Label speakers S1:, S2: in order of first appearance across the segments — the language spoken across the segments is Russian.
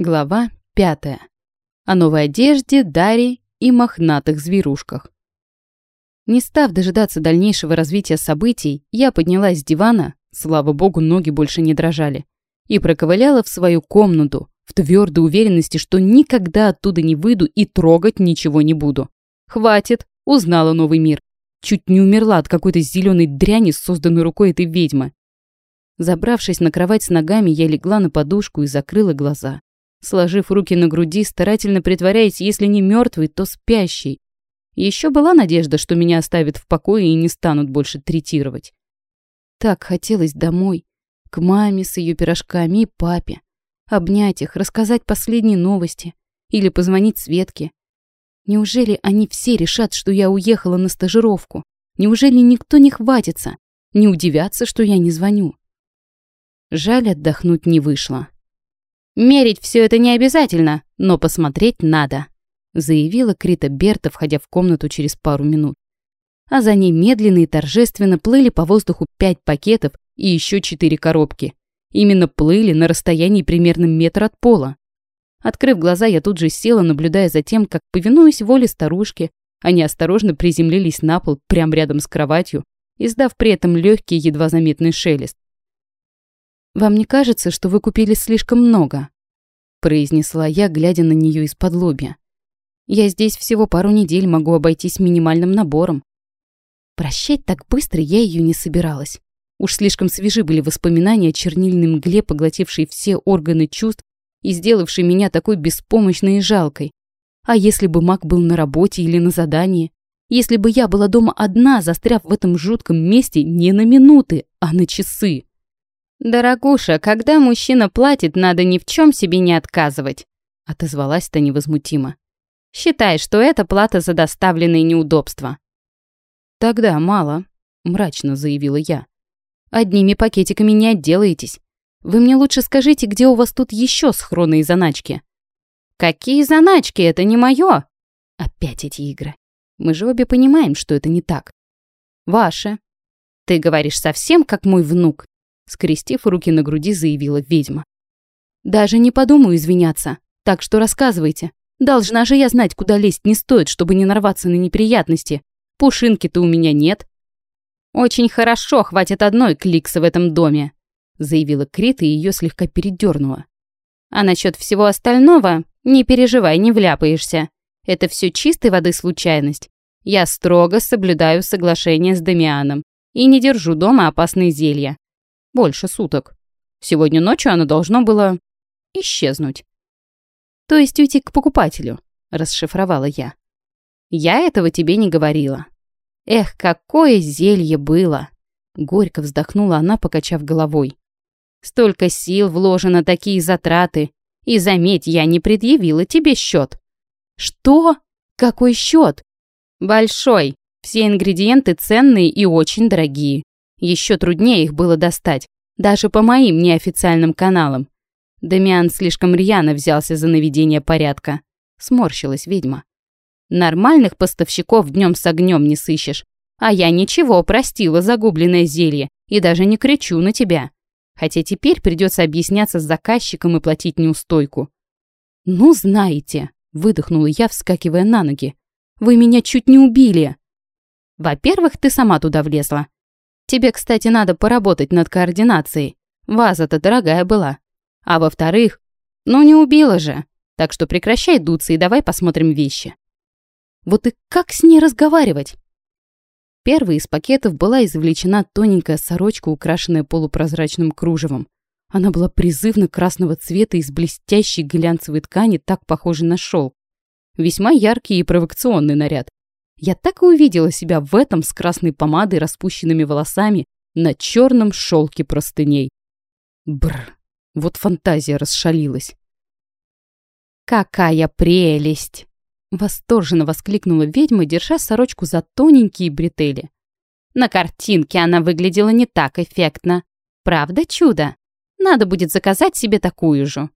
S1: Глава пятая. О новой одежде, даре и мохнатых зверушках. Не став дожидаться дальнейшего развития событий, я поднялась с дивана, слава богу, ноги больше не дрожали, и проковыляла в свою комнату, в твердой уверенности, что никогда оттуда не выйду и трогать ничего не буду. Хватит, узнала новый мир. Чуть не умерла от какой-то зеленой дряни, созданной рукой этой ведьмы. Забравшись на кровать с ногами, я легла на подушку и закрыла глаза сложив руки на груди, старательно притворяясь, если не мертвый, то спящий. Еще была надежда, что меня оставят в покое и не станут больше третировать. Так хотелось домой, к маме с ее пирожками и папе. Обнять их, рассказать последние новости или позвонить Светке. Неужели они все решат, что я уехала на стажировку? Неужели никто не хватится? Не удивятся, что я не звоню? Жаль, отдохнуть не вышло. «Мерить все это не обязательно, но посмотреть надо», заявила Крита Берта, входя в комнату через пару минут. А за ней медленно и торжественно плыли по воздуху пять пакетов и еще четыре коробки. Именно плыли на расстоянии примерно метр от пола. Открыв глаза, я тут же села, наблюдая за тем, как, повинуясь воле старушки, они осторожно приземлились на пол прямо рядом с кроватью, издав при этом легкий, едва заметный шелест. «Вам не кажется, что вы купили слишком много?» произнесла я, глядя на нее из-под лобья. «Я здесь всего пару недель могу обойтись минимальным набором». Прощать так быстро я ее не собиралась. Уж слишком свежи были воспоминания о чернильной мгле, поглотившей все органы чувств и сделавшей меня такой беспомощной и жалкой. А если бы маг был на работе или на задании? Если бы я была дома одна, застряв в этом жутком месте не на минуты, а на часы? «Дорогуша, когда мужчина платит, надо ни в чем себе не отказывать», отозвалась-то невозмутимо. «Считай, что это плата за доставленные неудобства». «Тогда мало», мрачно заявила я. «Одними пакетиками не отделаетесь. Вы мне лучше скажите, где у вас тут еще схроны и заначки?» «Какие заначки? Это не мое!» Опять эти игры. Мы же обе понимаем, что это не так. «Ваше». «Ты говоришь совсем как мой внук», скрестив руки на груди, заявила ведьма. «Даже не подумаю извиняться, так что рассказывайте. Должна же я знать, куда лезть не стоит, чтобы не нарваться на неприятности. Пушинки-то у меня нет». «Очень хорошо, хватит одной кликса в этом доме», заявила Крит и ее слегка передернула. «А насчет всего остального, не переживай, не вляпаешься. Это все чистой воды случайность. Я строго соблюдаю соглашение с Дамианом и не держу дома опасные зелья. Больше суток. Сегодня ночью оно должно было исчезнуть. То есть уйти к покупателю, расшифровала я. Я этого тебе не говорила. Эх, какое зелье было! Горько вздохнула она, покачав головой. Столько сил вложено, такие затраты. И заметь, я не предъявила тебе счет. Что? Какой счет? Большой. Все ингредиенты ценные и очень дорогие. Еще труднее их было достать, даже по моим неофициальным каналам. Дамиан слишком рьяно взялся за наведение порядка. Сморщилась ведьма. Нормальных поставщиков днем с огнем не сыщешь. А я ничего, простила загубленное зелье и даже не кричу на тебя. Хотя теперь придется объясняться с заказчиком и платить неустойку. «Ну, знаете», — выдохнула я, вскакивая на ноги. «Вы меня чуть не убили». «Во-первых, ты сама туда влезла. Тебе, кстати, надо поработать над координацией. Ваза-то дорогая была. А во-вторых, ну не убила же. Так что прекращай дуться и давай посмотрим вещи. Вот и как с ней разговаривать? Первой из пакетов была извлечена тоненькая сорочка, украшенная полупрозрачным кружевом. Она была призывно красного цвета из блестящей глянцевой ткани, так похожей на шелк. Весьма яркий и провокационный наряд. Я так и увидела себя в этом с красной помадой, распущенными волосами на черном шелке простыней. Бр, вот фантазия расшалилась. «Какая прелесть!» Восторженно воскликнула ведьма, держа сорочку за тоненькие бретели. На картинке она выглядела не так эффектно. Правда чудо? Надо будет заказать себе такую же.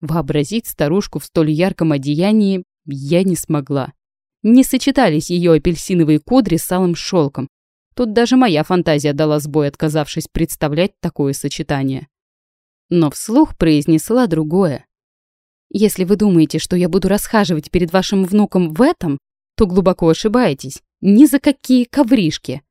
S1: Вообразить старушку в столь ярком одеянии я не смогла. Не сочетались ее апельсиновые кудри с алым шелком. Тут даже моя фантазия дала сбой, отказавшись представлять такое сочетание. Но вслух произнесла другое. Если вы думаете, что я буду расхаживать перед вашим внуком в этом, то глубоко ошибаетесь. Ни за какие ковришки.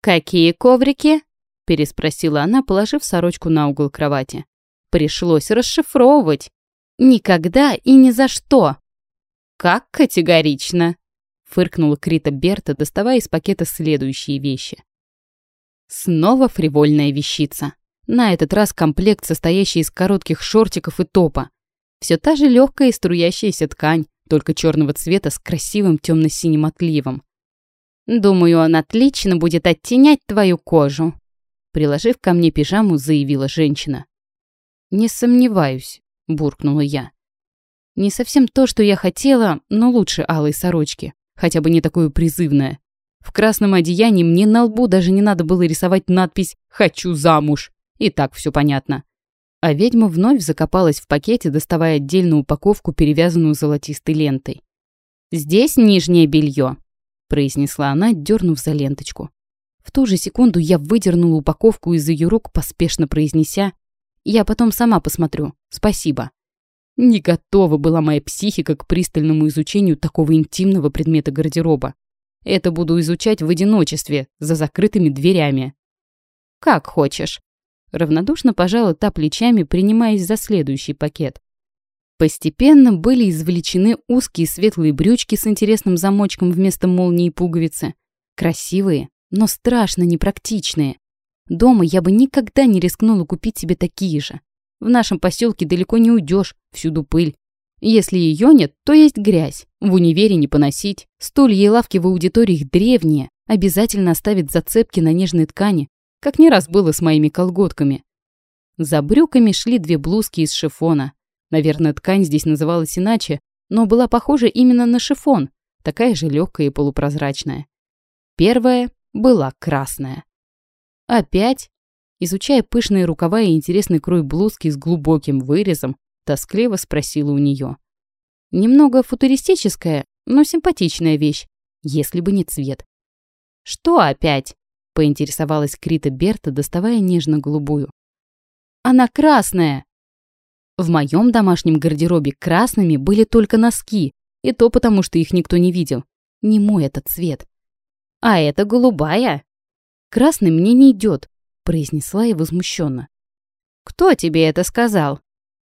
S1: «Какие коврики?» – переспросила она, положив сорочку на угол кровати. «Пришлось расшифровывать. Никогда и ни за что!» «Как категорично!» – фыркнула Крита Берта, доставая из пакета следующие вещи. Снова фривольная вещица. На этот раз комплект, состоящий из коротких шортиков и топа. Все та же легкая и струящаяся ткань, только черного цвета с красивым темно-синим отливом. Думаю, он отлично будет оттенять твою кожу. Приложив ко мне пижаму, заявила женщина. Не сомневаюсь, буркнула я. Не совсем то, что я хотела, но лучше алой сорочки. Хотя бы не такое призывное. В красном одеянии мне на лбу даже не надо было рисовать надпись «Хочу замуж». И так все понятно. А ведьма вновь закопалась в пакете, доставая отдельную упаковку, перевязанную золотистой лентой. «Здесь нижнее белье произнесла она, дернув за ленточку. В ту же секунду я выдернула упаковку из ее рук, поспешно произнеся «Я потом сама посмотрю. Спасибо». Не готова была моя психика к пристальному изучению такого интимного предмета гардероба. Это буду изучать в одиночестве, за закрытыми дверями. «Как хочешь». Равнодушно пожала та плечами, принимаясь за следующий пакет. Постепенно были извлечены узкие светлые брючки с интересным замочком вместо молнии и пуговицы. Красивые, но страшно непрактичные. Дома я бы никогда не рискнула купить себе такие же. В нашем поселке далеко не уйдешь, всюду пыль. Если ее нет, то есть грязь. В универе не поносить. Стулья и лавки в аудиториях древние. Обязательно оставить зацепки на нежной ткани, как не раз было с моими колготками. За брюками шли две блузки из шифона, Наверное, ткань здесь называлась иначе, но была похожа именно на шифон, такая же легкая и полупрозрачная. Первая была красная. Опять, изучая пышные рукава и интересный крой блузки с глубоким вырезом, тоскливо спросила у нее. Немного футуристическая, но симпатичная вещь, если бы не цвет. «Что опять?» — поинтересовалась Крита Берта, доставая нежно-голубую. «Она красная!» В моем домашнем гардеробе красными были только носки, и то потому, что их никто не видел. Не мой этот цвет. А это голубая. Красный мне не идет, произнесла я возмущенно. Кто тебе это сказал?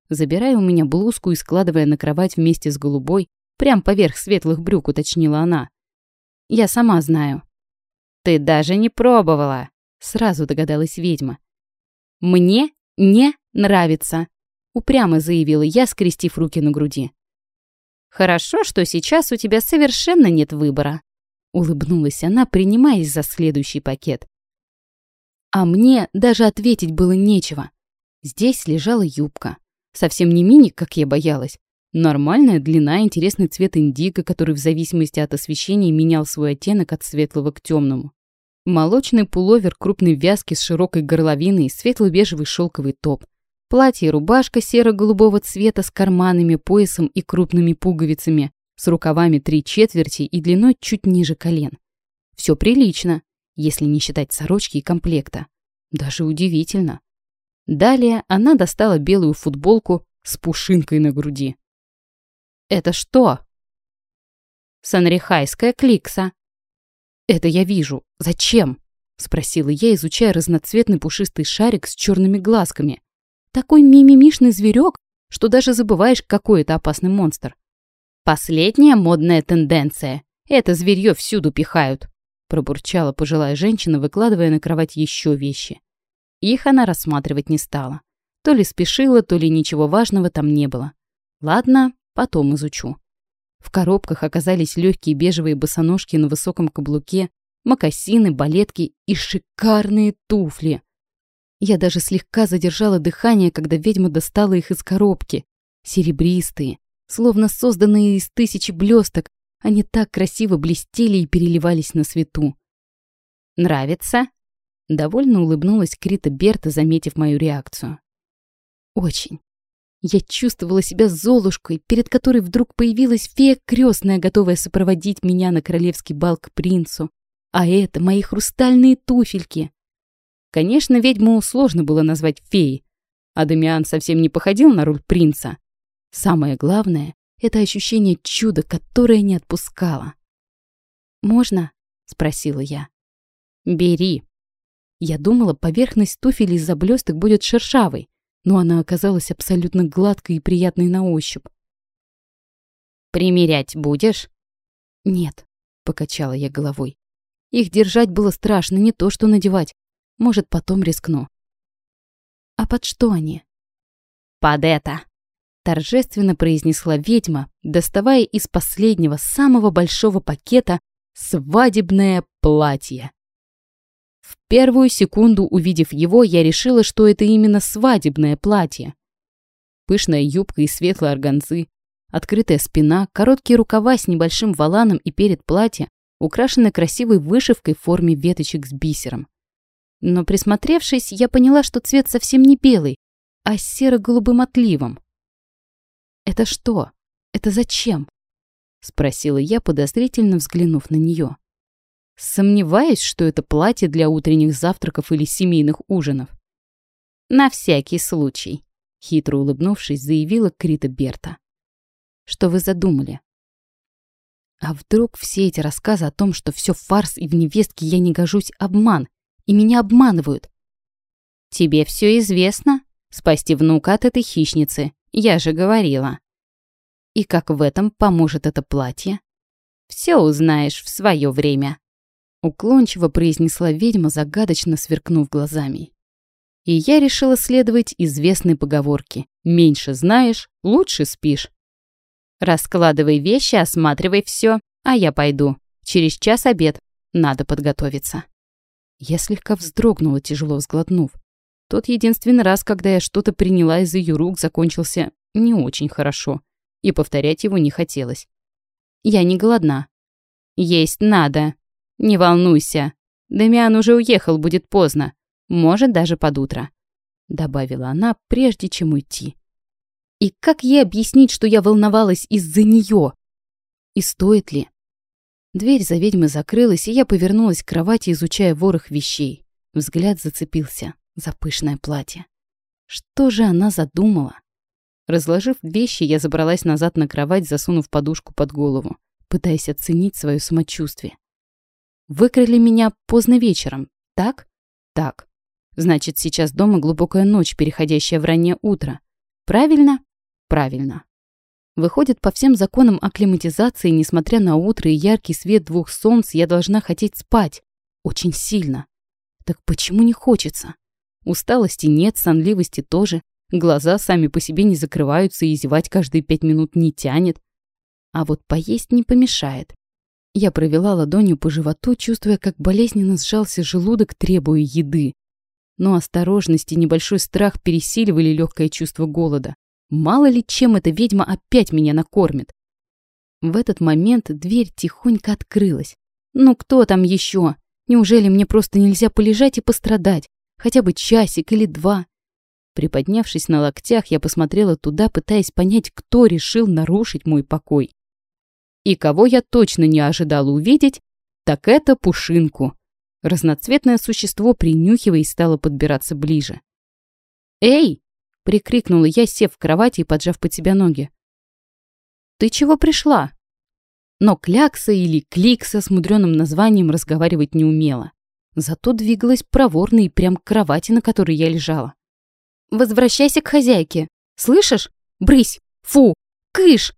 S1: Забирая у меня блузку и складывая на кровать вместе с голубой, прям поверх светлых брюк, уточнила она. Я сама знаю. Ты даже не пробовала, сразу догадалась ведьма. Мне не нравится, упрямо заявила я, скрестив руки на груди. «Хорошо, что сейчас у тебя совершенно нет выбора», — улыбнулась она, принимаясь за следующий пакет. А мне даже ответить было нечего. Здесь лежала юбка. Совсем не мини, как я боялась. Нормальная длина, интересный цвет индиго, который в зависимости от освещения менял свой оттенок от светлого к темному. Молочный пуловер крупной вязки с широкой горловиной, светло-бежевый шелковый топ — Платье и рубашка серо-голубого цвета с карманами, поясом и крупными пуговицами, с рукавами три четверти и длиной чуть ниже колен. Все прилично, если не считать сорочки и комплекта. Даже удивительно. Далее она достала белую футболку с пушинкой на груди. «Это что?» «Санрихайская кликса». «Это я вижу. Зачем?» — спросила я, изучая разноцветный пушистый шарик с черными глазками, такой мимимишный зверек, что даже забываешь, какой это опасный монстр. Последняя модная тенденция. Это зверье всюду пихают. Пробурчала пожилая женщина, выкладывая на кровать еще вещи. Их она рассматривать не стала. То ли спешила, то ли ничего важного там не было. Ладно, потом изучу. В коробках оказались легкие бежевые босоножки на высоком каблуке, мокасины, балетки и шикарные туфли. Я даже слегка задержала дыхание, когда ведьма достала их из коробки. Серебристые, словно созданные из тысячи блесток, они так красиво блестели и переливались на свету. «Нравится?» Довольно улыбнулась Крита Берта, заметив мою реакцию. «Очень. Я чувствовала себя золушкой, перед которой вдруг появилась фея крестная, готовая сопроводить меня на королевский бал к принцу. А это мои хрустальные туфельки. Конечно, ведьму сложно было назвать феей, а Дамиан совсем не походил на роль принца. Самое главное — это ощущение чуда, которое не отпускало. «Можно?» — спросила я. «Бери». Я думала, поверхность туфель из-за блесток будет шершавой, но она оказалась абсолютно гладкой и приятной на ощупь. «Примерять будешь?» «Нет», — покачала я головой. «Их держать было страшно, не то что надевать. Может, потом рискну». «А под что они?» «Под это!» — торжественно произнесла ведьма, доставая из последнего, самого большого пакета свадебное платье. В первую секунду, увидев его, я решила, что это именно свадебное платье. Пышная юбка и светлые органзы, открытая спина, короткие рукава с небольшим валаном и перед платья, украшены красивой вышивкой в форме веточек с бисером. Но присмотревшись, я поняла, что цвет совсем не белый, а серо-голубым отливом. «Это что? Это зачем?» — спросила я, подозрительно взглянув на нее. Сомневаюсь, что это платье для утренних завтраков или семейных ужинов. «На всякий случай», — хитро улыбнувшись, заявила Крита Берта. «Что вы задумали?» А вдруг все эти рассказы о том, что все фарс и в невестке я не гожусь, обман, и меня обманывают? Тебе все известно? Спасти внука от этой хищницы, я же говорила. И как в этом поможет это платье? Все узнаешь в свое время. Уклончиво произнесла ведьма, загадочно сверкнув глазами. И я решила следовать известной поговорке «Меньше знаешь, лучше спишь». Раскладывай вещи, осматривай все, а я пойду. Через час обед. Надо подготовиться. Я слегка вздрогнула, тяжело взглотнув. Тот единственный раз, когда я что-то приняла из ее рук, закончился не очень хорошо, и повторять его не хотелось. Я не голодна. Есть надо. Не волнуйся. Дамиан уже уехал, будет поздно. Может, даже под утро. Добавила она, прежде чем уйти. И как ей объяснить, что я волновалась из-за нее? И стоит ли? Дверь за ведьмой закрылась, и я повернулась к кровати, изучая ворох вещей. Взгляд зацепился за пышное платье. Что же она задумала? Разложив вещи, я забралась назад на кровать, засунув подушку под голову, пытаясь оценить свое самочувствие. Выкрали меня поздно вечером, так? Так. Значит, сейчас дома глубокая ночь, переходящая в раннее утро. Правильно? Правильно. Выходит, по всем законам акклиматизации, несмотря на утро и яркий свет двух солнц, я должна хотеть спать. Очень сильно. Так почему не хочется? Усталости нет, сонливости тоже. Глаза сами по себе не закрываются и зевать каждые пять минут не тянет. А вот поесть не помешает. Я провела ладонью по животу, чувствуя, как болезненно сжался желудок, требуя еды. Но осторожность и небольшой страх пересиливали легкое чувство голода. Мало ли чем эта ведьма опять меня накормит. В этот момент дверь тихонько открылась. Ну кто там еще? Неужели мне просто нельзя полежать и пострадать? Хотя бы часик или два? Приподнявшись на локтях, я посмотрела туда, пытаясь понять, кто решил нарушить мой покой. И кого я точно не ожидала увидеть, так это Пушинку. Разноцветное существо, принюхиваясь, стало подбираться ближе. «Эй!» Прикрикнула я, сев в кровати и поджав под себя ноги. «Ты чего пришла?» Но Клякса или Кликса с мудреным названием разговаривать не умела. Зато двигалась проворно и прям к кровати, на которой я лежала. «Возвращайся к хозяйке. Слышишь? Брысь! Фу! Кыш!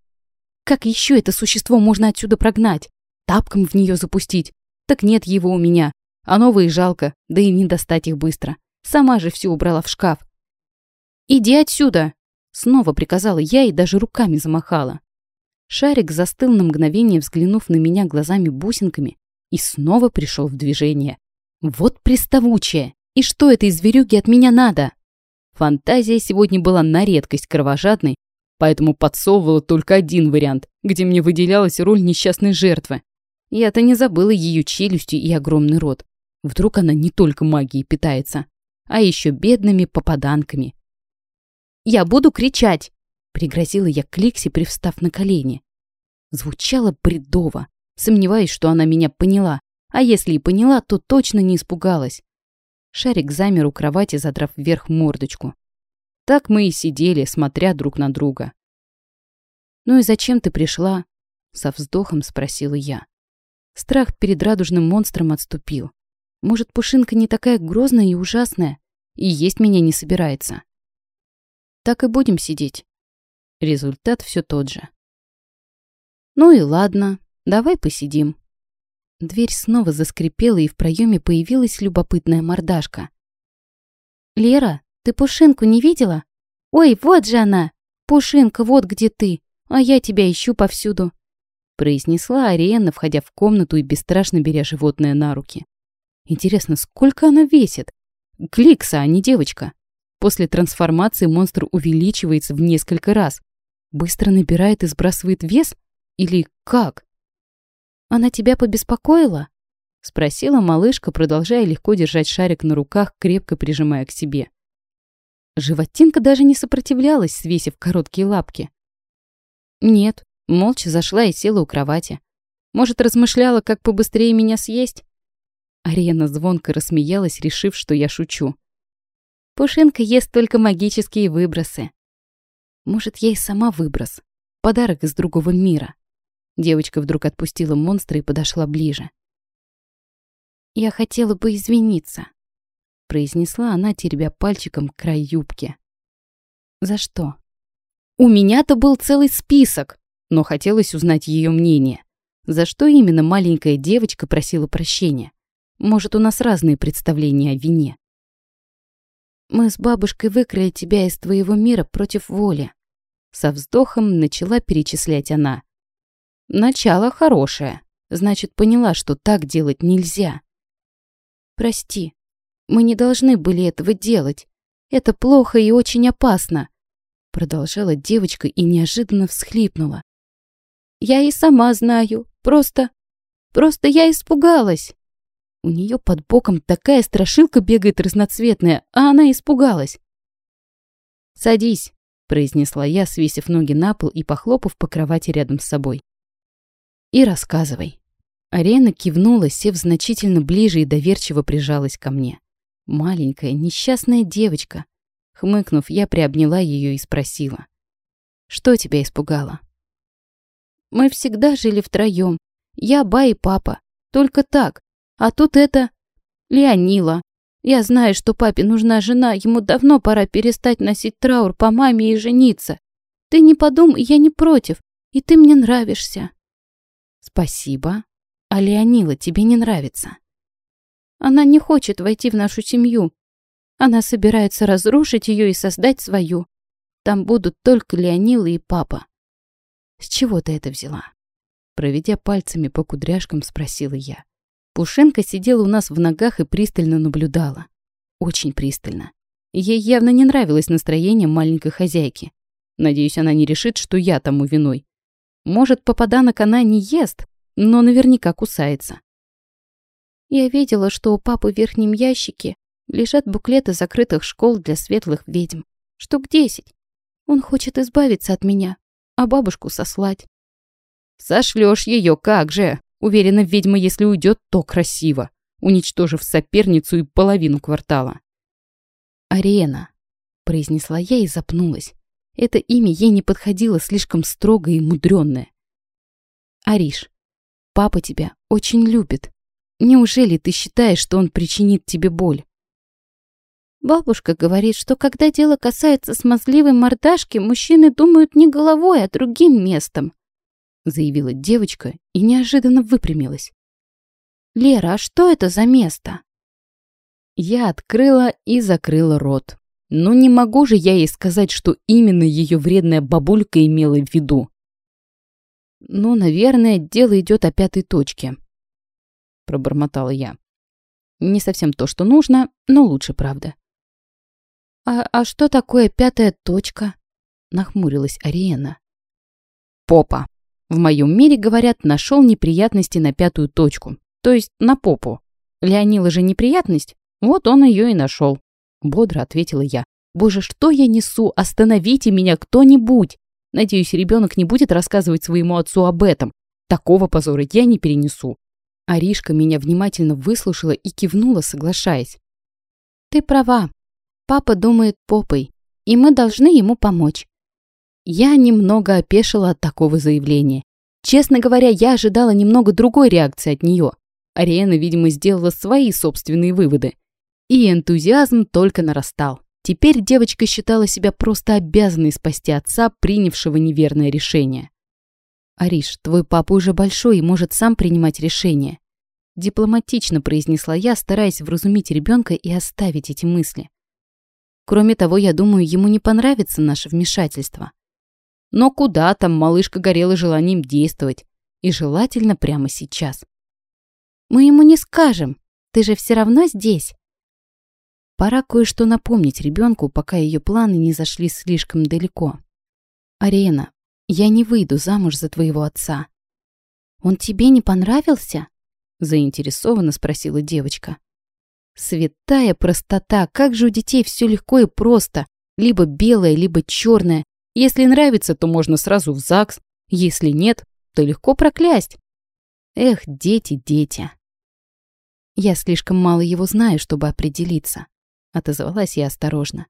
S1: Как еще это существо можно отсюда прогнать? Тапком в нее запустить? Так нет его у меня. А новые жалко, да и не достать их быстро. Сама же все убрала в шкаф. «Иди отсюда!» Снова приказала я и даже руками замахала. Шарик застыл на мгновение, взглянув на меня глазами-бусинками, и снова пришел в движение. Вот приставучая! И что этой зверюге от меня надо? Фантазия сегодня была на редкость кровожадной, поэтому подсовывала только один вариант, где мне выделялась роль несчастной жертвы. Я-то не забыла ее челюстью и огромный рот. Вдруг она не только магией питается, а еще бедными попаданками, я буду кричать!» Пригрозила я Кликси, привстав на колени. Звучало бредово. Сомневаюсь, что она меня поняла. А если и поняла, то точно не испугалась. Шарик замер у кровати, задрав вверх мордочку. Так мы и сидели, смотря друг на друга. «Ну и зачем ты пришла?» Со вздохом спросила я. Страх перед радужным монстром отступил. Может, Пушинка не такая грозная и ужасная, и есть меня не собирается. Так и будем сидеть. Результат все тот же. Ну и ладно, давай посидим. Дверь снова заскрипела, и в проеме появилась любопытная мордашка. «Лера, ты Пушинку не видела? Ой, вот же она! Пушинка, вот где ты! А я тебя ищу повсюду!» произнесла Ариэна, входя в комнату и бесстрашно беря животное на руки. Интересно, сколько она весит? Кликса, а не девочка. После трансформации монстр увеличивается в несколько раз. Быстро набирает и сбрасывает вес? Или как? Она тебя побеспокоила? Спросила малышка, продолжая легко держать шарик на руках, крепко прижимая к себе. Животинка даже не сопротивлялась, свесив короткие лапки. Нет, молча зашла и села у кровати. Может, размышляла, как побыстрее меня съесть? Арена звонко рассмеялась, решив, что я шучу. Пушинка ест только магические выбросы. Может, я и сама выброс. Подарок из другого мира. Девочка вдруг отпустила монстра и подошла ближе. «Я хотела бы извиниться», — произнесла она, теребя пальчиком край юбки. «За что?» «У меня-то был целый список, но хотелось узнать ее мнение. За что именно маленькая девочка просила прощения? Может, у нас разные представления о вине. Мы с бабушкой выкрали тебя из твоего мира против воли. Со вздохом начала перечислять она. Начало хорошее. Значит, поняла, что так делать нельзя. Прости, мы не должны были этого делать. Это плохо и очень опасно. Продолжала девочка и неожиданно всхлипнула. Я и сама знаю. Просто... Просто я испугалась. У нее под боком такая страшилка бегает разноцветная, а она испугалась. «Садись», — произнесла я, свесив ноги на пол и похлопав по кровати рядом с собой. «И рассказывай». Арена кивнула, сев значительно ближе и доверчиво прижалась ко мне. Маленькая, несчастная девочка. Хмыкнув, я приобняла ее и спросила. «Что тебя испугало?» «Мы всегда жили втроем. Я, ба и папа. Только так. А тут это... Леонила. Я знаю, что папе нужна жена, ему давно пора перестать носить траур по маме и жениться. Ты не подумай, я не против, и ты мне нравишься. Спасибо. А Леонила тебе не нравится? Она не хочет войти в нашу семью. Она собирается разрушить ее и создать свою. Там будут только Леонила и папа. С чего ты это взяла? Проведя пальцами по кудряшкам, спросила я. Пушинка сидела у нас в ногах и пристально наблюдала. Очень пристально. Ей явно не нравилось настроение маленькой хозяйки. Надеюсь, она не решит, что я тому виной. Может, попаданок она не ест, но наверняка кусается. Я видела, что у папы в верхнем ящике лежат буклеты закрытых школ для светлых ведьм. Штук десять. Он хочет избавиться от меня, а бабушку сослать. Сошлешь ее, как же? Уверена, ведьма, если уйдет, то красиво, уничтожив соперницу и половину квартала. «Арена», — произнесла я и запнулась. Это имя ей не подходило слишком строго и мудрённое. «Ариш, папа тебя очень любит. Неужели ты считаешь, что он причинит тебе боль?» Бабушка говорит, что когда дело касается смазливой мордашки, мужчины думают не головой, а другим местом заявила девочка и неожиданно выпрямилась. «Лера, а что это за место?» Я открыла и закрыла рот. Но не могу же я ей сказать, что именно ее вредная бабулька имела в виду. «Ну, наверное, дело идет о пятой точке», — пробормотала я. Не совсем то, что нужно, но лучше, правда. «А, а что такое пятая точка?» — нахмурилась Ариена. «Попа», в моем мире, говорят, нашел неприятности на пятую точку, то есть на попу. Леонила же неприятность, вот он ее и нашел. Бодро ответила я. Боже, что я несу? Остановите меня кто-нибудь! Надеюсь, ребенок не будет рассказывать своему отцу об этом. Такого позора я не перенесу. Аришка меня внимательно выслушала и кивнула, соглашаясь. Ты права. Папа думает попой, и мы должны ему помочь. Я немного опешила от такого заявления. Честно говоря, я ожидала немного другой реакции от нее. Ариэна, видимо, сделала свои собственные выводы. И энтузиазм только нарастал. Теперь девочка считала себя просто обязанной спасти отца, принявшего неверное решение. «Ариш, твой папа уже большой и может сам принимать решения», дипломатично произнесла я, стараясь вразумить ребенка и оставить эти мысли. Кроме того, я думаю, ему не понравится наше вмешательство. Но куда там малышка горела желанием действовать, и желательно прямо сейчас. Мы ему не скажем, ты же все равно здесь. Пора кое-что напомнить ребенку, пока ее планы не зашли слишком далеко. Арена, я не выйду замуж за твоего отца. Он тебе не понравился? Заинтересованно спросила девочка. Святая простота, как же у детей все легко и просто. Либо белое, либо черное. Если нравится, то можно сразу в ЗАГС. Если нет, то легко проклясть. Эх, дети, дети. Я слишком мало его знаю, чтобы определиться. Отозвалась я осторожно.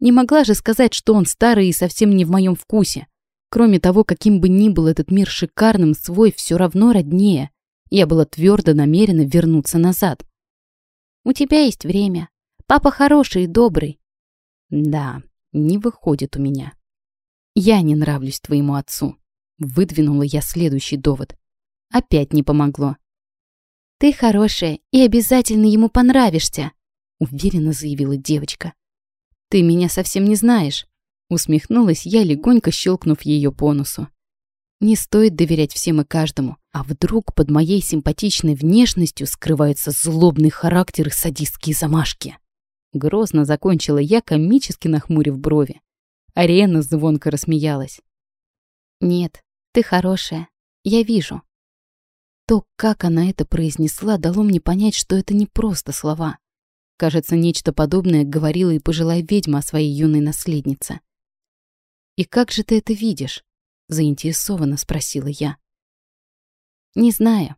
S1: Не могла же сказать, что он старый и совсем не в моем вкусе. Кроме того, каким бы ни был этот мир шикарным, свой все равно роднее. Я была твердо намерена вернуться назад. «У тебя есть время. Папа хороший и добрый». «Да, не выходит у меня». «Я не нравлюсь твоему отцу», — выдвинула я следующий довод. Опять не помогло. «Ты хорошая и обязательно ему понравишься», — уверенно заявила девочка. «Ты меня совсем не знаешь», — усмехнулась я, легонько щелкнув ее по носу. Не стоит доверять всем и каждому. А вдруг под моей симпатичной внешностью скрывается злобный характер и садистские замашки? Грозно закончила я, комически нахмурив брови. Арена звонко рассмеялась. «Нет, ты хорошая. Я вижу». То, как она это произнесла, дало мне понять, что это не просто слова. Кажется, нечто подобное говорила и пожилая ведьма о своей юной наследнице. «И как же ты это видишь?» заинтересованно спросила я. Не знаю.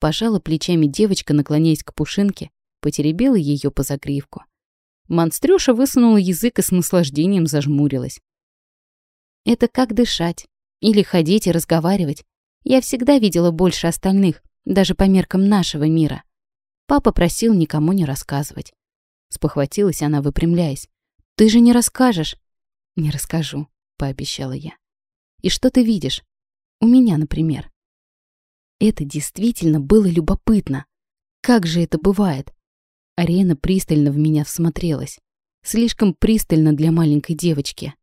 S1: Пожала плечами девочка, наклоняясь к пушинке, потеребила ее по загривку. Монстрюша высунула язык и с наслаждением зажмурилась. Это как дышать. Или ходить и разговаривать. Я всегда видела больше остальных, даже по меркам нашего мира. Папа просил никому не рассказывать. Спохватилась она, выпрямляясь. «Ты же не расскажешь?» «Не расскажу», — пообещала я. И что ты видишь? У меня, например. Это действительно было любопытно. Как же это бывает? Арена пристально в меня всмотрелась. Слишком пристально для маленькой девочки.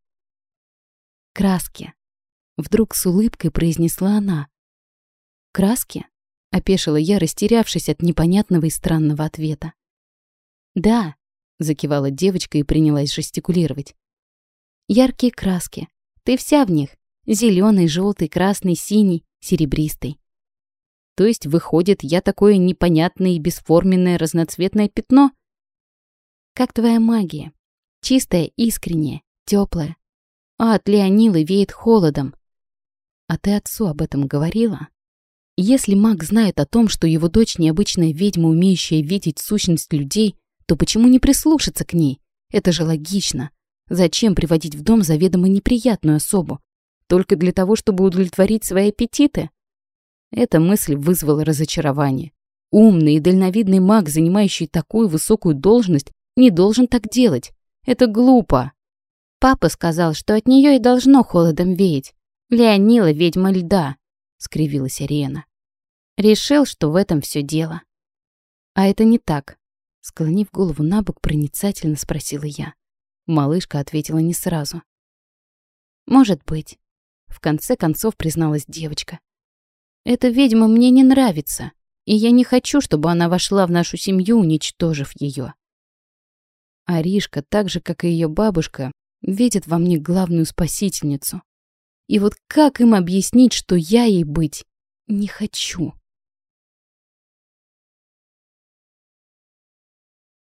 S1: «Краски», — вдруг с улыбкой произнесла она. «Краски?» — опешила я, растерявшись от непонятного и странного ответа. «Да», — закивала девочка и принялась жестикулировать. «Яркие краски. Ты вся в них. Зеленый, желтый, красный, синий, серебристый. То есть, выходит, я такое непонятное и бесформенное разноцветное пятно? Как твоя магия. Чистая, искренняя, теплая. А от Леонилы веет холодом. А ты отцу об этом говорила? Если маг знает о том, что его дочь необычная ведьма, умеющая видеть сущность людей, то почему не прислушаться к ней? Это же логично. Зачем приводить в дом заведомо неприятную особу? Только для того, чтобы удовлетворить свои аппетиты? Эта мысль вызвала разочарование. Умный и дальновидный маг, занимающий такую высокую должность, не должен так делать. Это глупо. Папа сказал, что от нее и должно холодом веять. Леонила ведьма льда, скривилась Ариена. Решил, что в этом все дело. А это не так. Склонив голову на бок, проницательно спросила я. Малышка ответила не сразу. Может быть. В конце концов призналась девочка. «Эта ведьма мне не нравится, и я не хочу, чтобы она вошла в нашу семью, уничтожив ее. Аришка, так же, как и ее бабушка, видит во мне главную спасительницу. И вот как им объяснить, что я ей быть не хочу?»